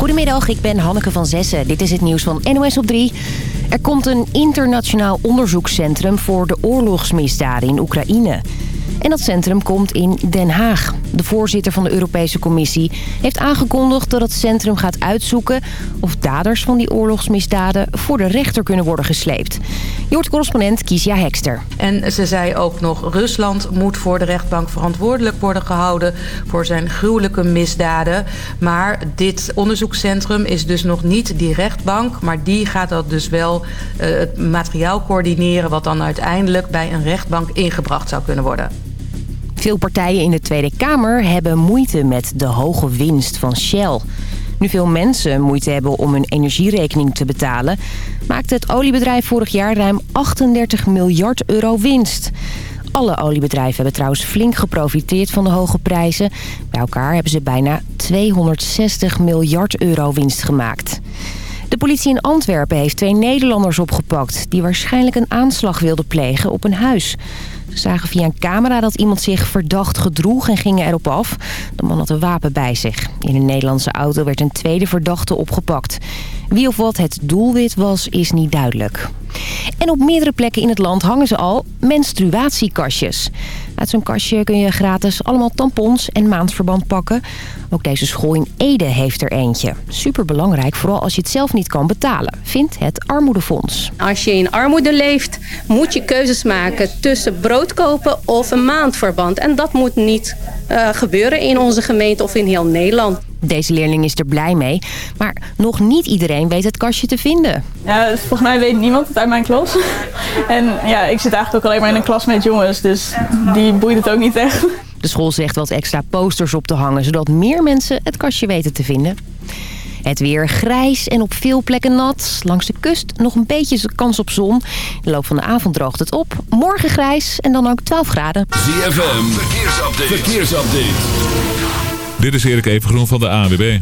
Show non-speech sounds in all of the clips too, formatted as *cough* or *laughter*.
Goedemiddag, ik ben Hanneke van Zessen. Dit is het nieuws van NOS op 3. Er komt een internationaal onderzoekscentrum voor de oorlogsmisdaden in Oekraïne. En dat centrum komt in Den Haag. De voorzitter van de Europese Commissie heeft aangekondigd dat het centrum gaat uitzoeken... of daders van die oorlogsmisdaden voor de rechter kunnen worden gesleept. Je hoort correspondent Kiesja Hekster. En ze zei ook nog, Rusland moet voor de rechtbank verantwoordelijk worden gehouden... voor zijn gruwelijke misdaden. Maar dit onderzoekscentrum is dus nog niet die rechtbank... maar die gaat dat dus wel uh, het materiaal coördineren... wat dan uiteindelijk bij een rechtbank ingebracht zou kunnen worden. Veel partijen in de Tweede Kamer hebben moeite met de hoge winst van Shell. Nu veel mensen moeite hebben om hun energierekening te betalen... maakte het oliebedrijf vorig jaar ruim 38 miljard euro winst. Alle oliebedrijven hebben trouwens flink geprofiteerd van de hoge prijzen. Bij elkaar hebben ze bijna 260 miljard euro winst gemaakt. De politie in Antwerpen heeft twee Nederlanders opgepakt... die waarschijnlijk een aanslag wilden plegen op een huis. Zagen via een camera dat iemand zich verdacht gedroeg en gingen erop af. De man had een wapen bij zich. In een Nederlandse auto werd een tweede verdachte opgepakt. Wie of wat het doelwit was, is niet duidelijk. En op meerdere plekken in het land hangen ze al menstruatiekastjes. Uit zo'n kastje kun je gratis allemaal tampons en maandverband pakken. Ook deze school in Ede heeft er eentje. Superbelangrijk, vooral als je het zelf niet kan betalen, vindt het Armoedefonds. Als je in armoede leeft, moet je keuzes maken tussen brood kopen of een maandverband. En dat moet niet uh, gebeuren in onze gemeente of in heel Nederland. Deze leerling is er blij mee, maar nog niet iedereen weet het kastje te vinden. Ja, volgens mij weet niemand het uit mijn klas. *laughs* En ja, ik zit eigenlijk ook alleen maar in een klas met jongens, dus die boeit het ook niet echt. De school zegt wat extra posters op te hangen, zodat meer mensen het kastje weten te vinden. Het weer grijs en op veel plekken nat. Langs de kust nog een beetje kans op zon. In de loop van de avond droogt het op. Morgen grijs en dan ook 12 graden. ZFM, verkeersupdate. verkeersupdate. Dit is Erik Evengroen van de AWB.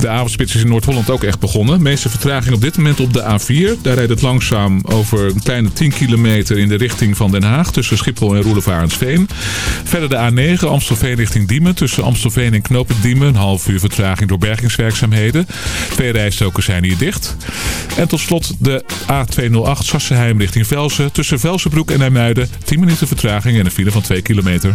De avondspits is in Noord-Holland ook echt begonnen. Meeste vertraging op dit moment op de A4. Daar rijdt het langzaam over een kleine 10 kilometer in de richting van Den Haag... tussen Schiphol en Roelevarensveen. Verder de A9 Amstelveen richting Diemen. Tussen Amstelveen en Knopen Diemen. Een half uur vertraging door bergingswerkzaamheden. Twee rijstroken zijn hier dicht. En tot slot de A208 Sassenheim richting Velsen. Tussen Velsenbroek en Nijmuiden 10 minuten vertraging en een file van 2 kilometer.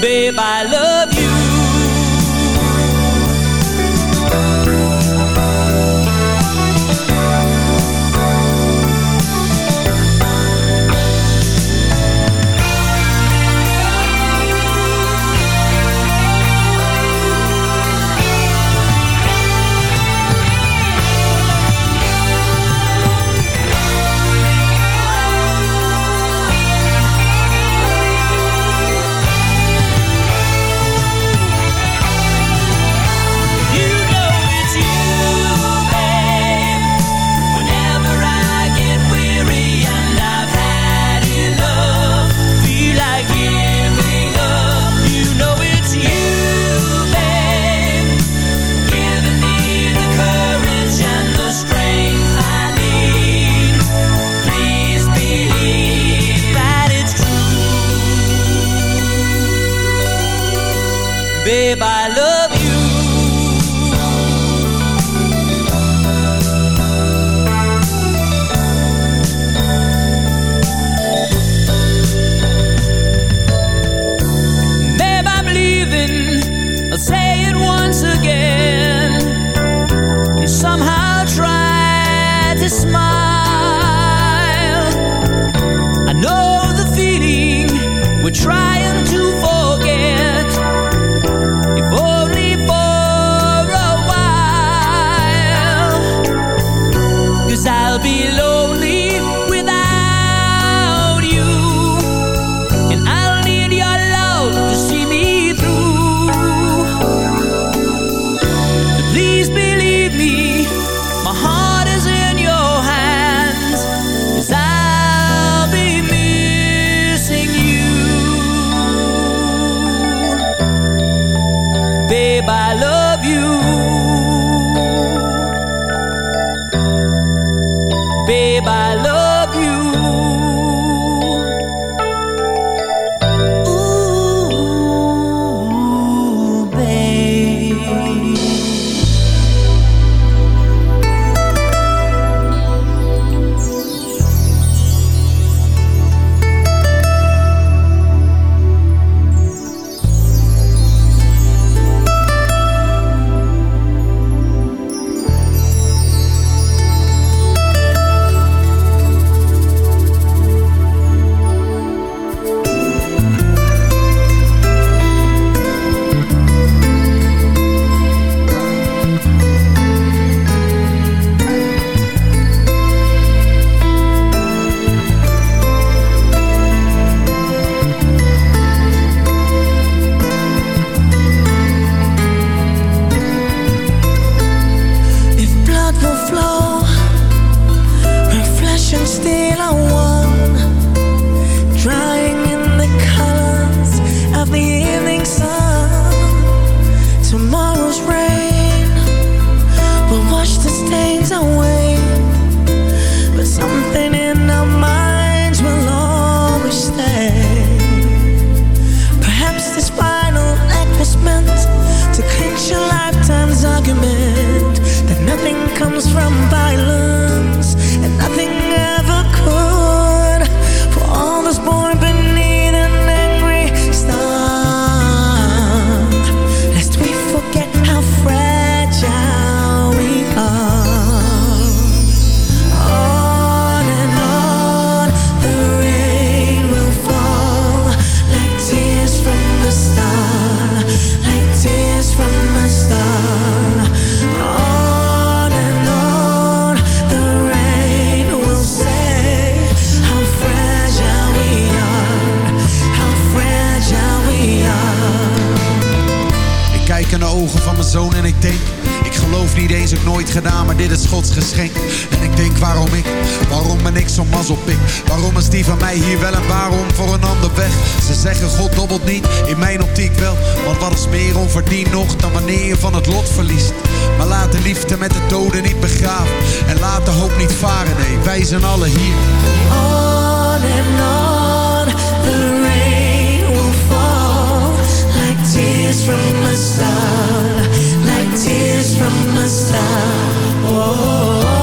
babe, I love bovendien nog dan wanneer je van het lot verliest. Maar laat de liefde met de doden niet begraven. En laat de hoop niet varen, nee, wij zijn alle hier. On and on, the rain will fall. Like tears from a star, like tears from a star. Oh.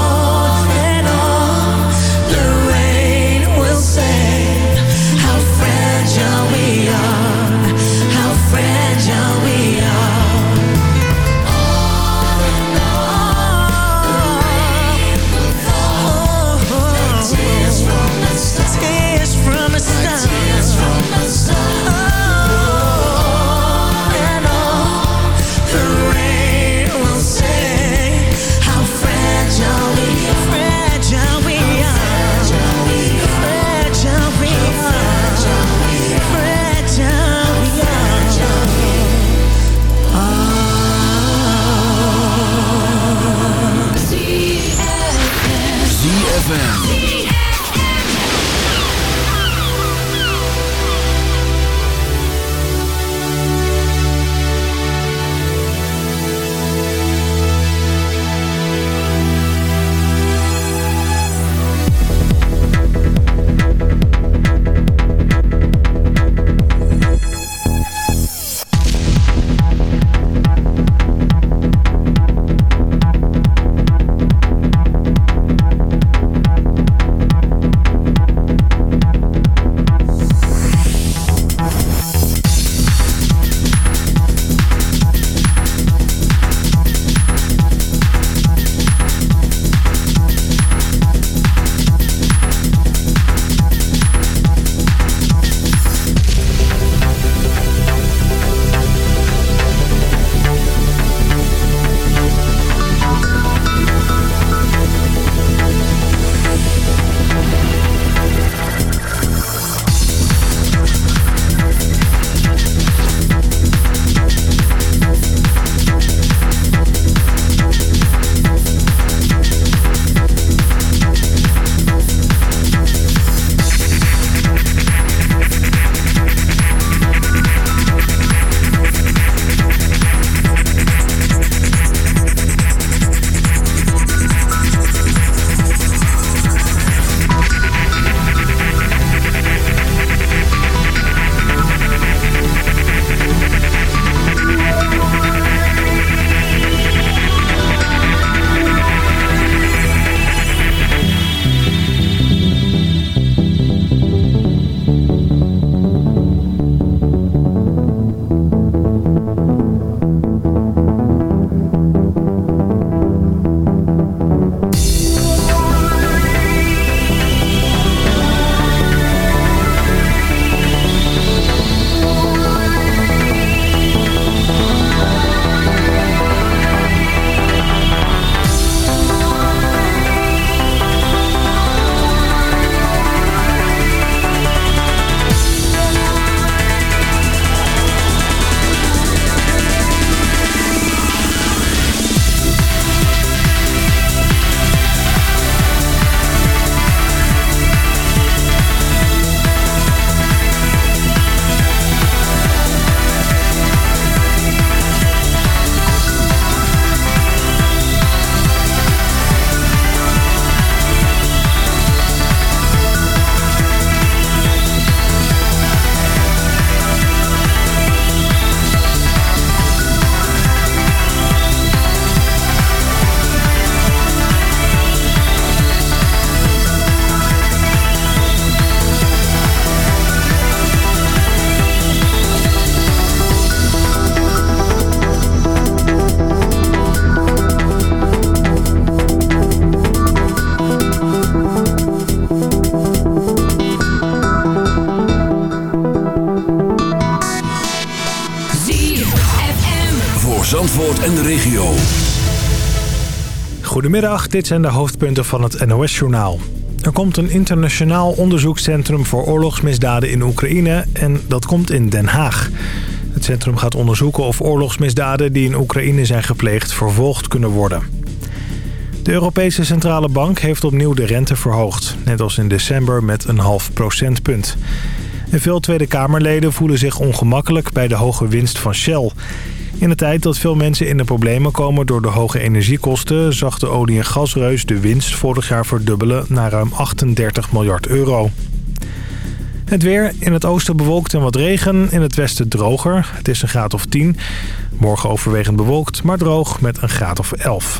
Goedemiddag, dit zijn de hoofdpunten van het NOS-journaal. Er komt een internationaal onderzoekscentrum voor oorlogsmisdaden in Oekraïne en dat komt in Den Haag. Het centrum gaat onderzoeken of oorlogsmisdaden die in Oekraïne zijn gepleegd vervolgd kunnen worden. De Europese Centrale Bank heeft opnieuw de rente verhoogd, net als in december met een half procentpunt. En veel Tweede Kamerleden voelen zich ongemakkelijk bij de hoge winst van Shell. In de tijd dat veel mensen in de problemen komen door de hoge energiekosten... zag de olie- en gasreus de winst vorig jaar verdubbelen naar ruim 38 miljard euro. Het weer in het oosten bewolkt en wat regen. In het westen droger. Het is een graad of 10. Morgen overwegend bewolkt, maar droog met een graad of 11.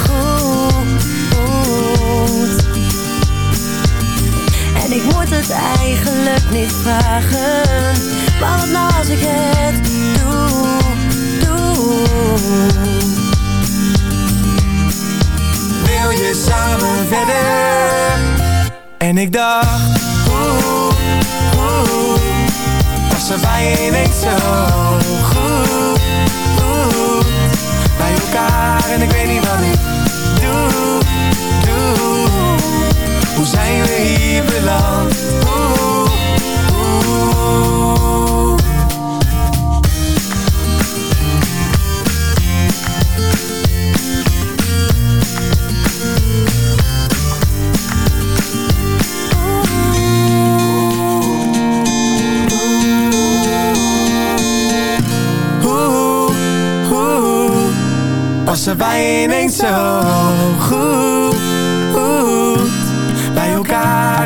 eigenlijk niet vragen. Maar wat nou als ik het doe, doe. Wil je samen verder? En ik dacht, oeh, oeh Was er bij ineens zo goed, goed Bij elkaar en ik weet niet wat ik Hoe zijn we hier beland? Was er bij ineens zo goed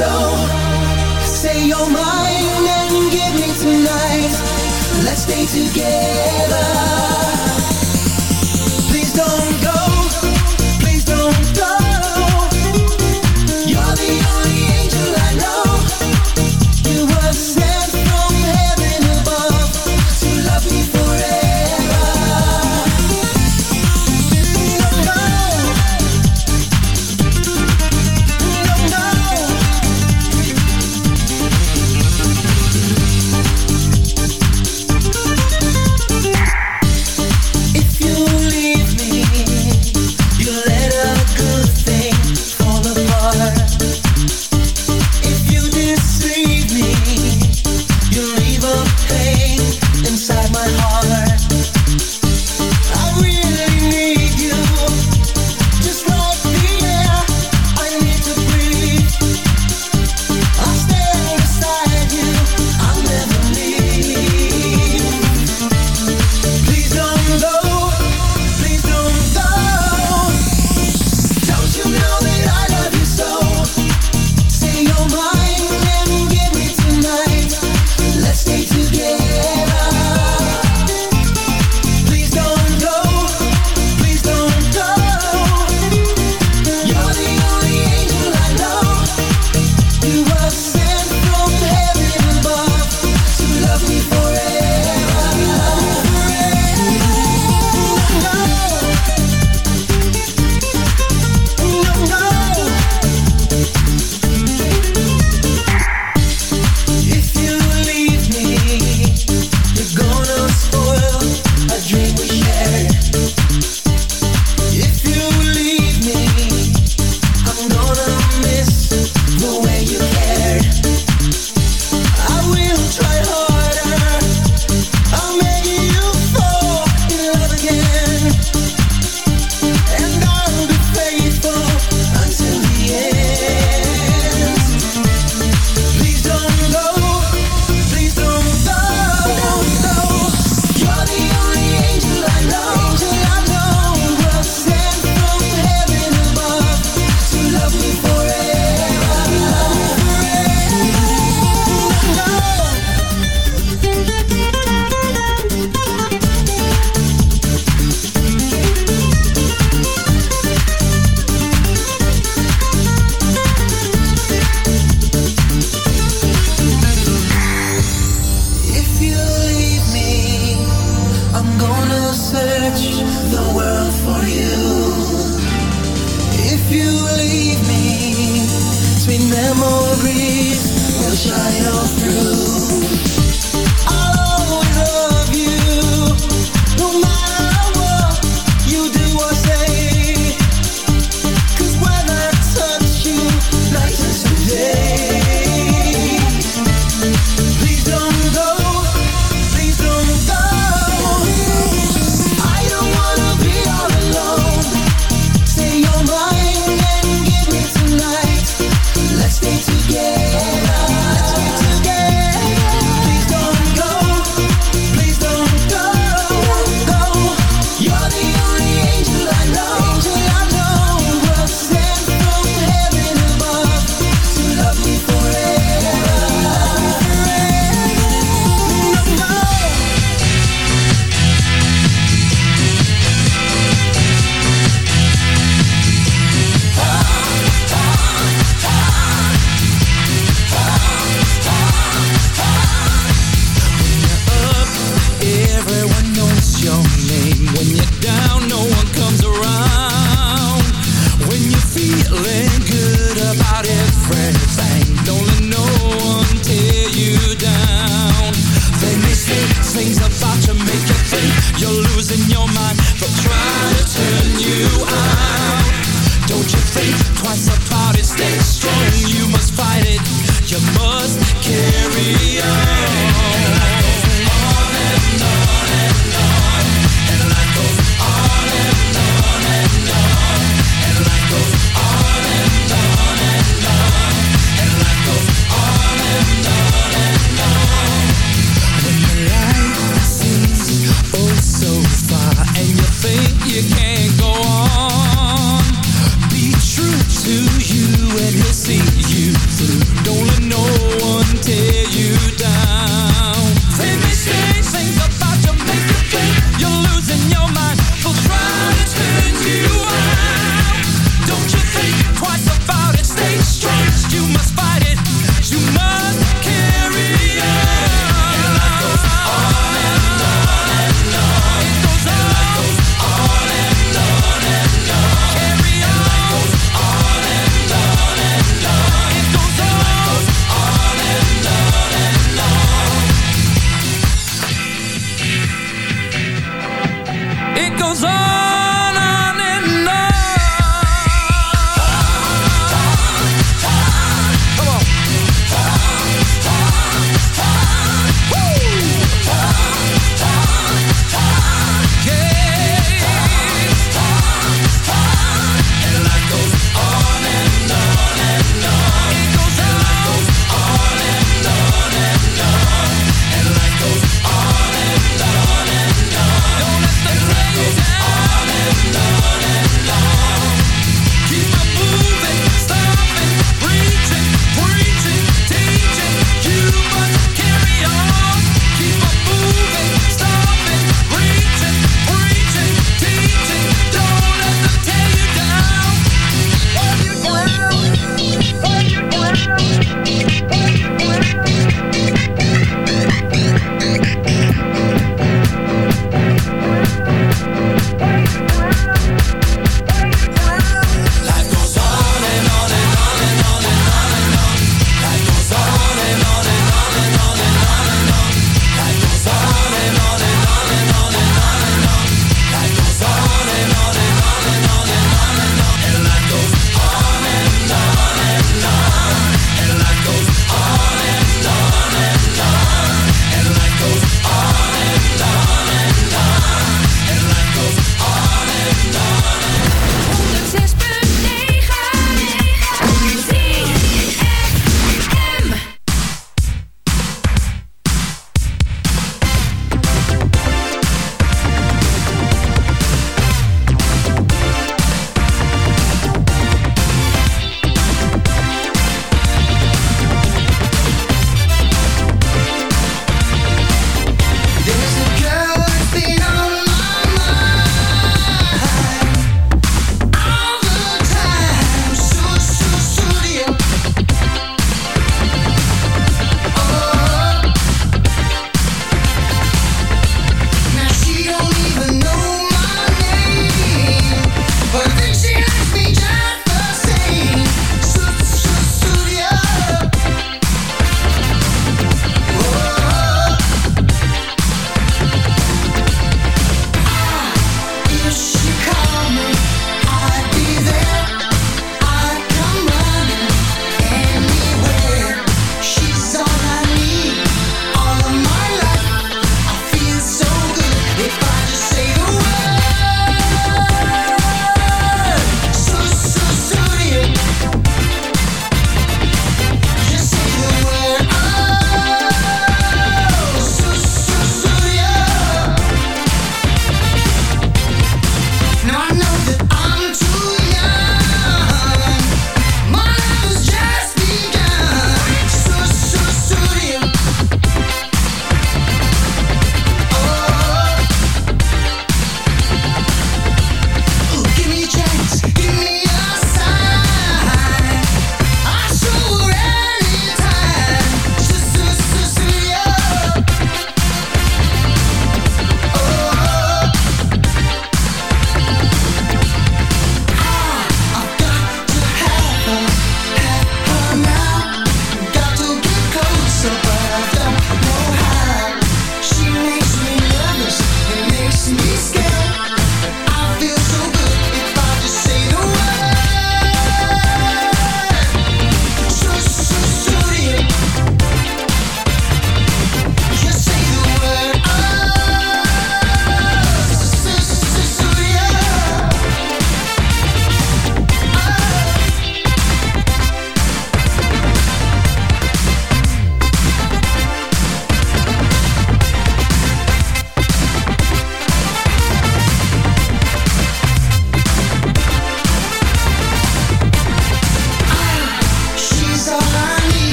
So say you're mine and give me tonight. Let's stay together.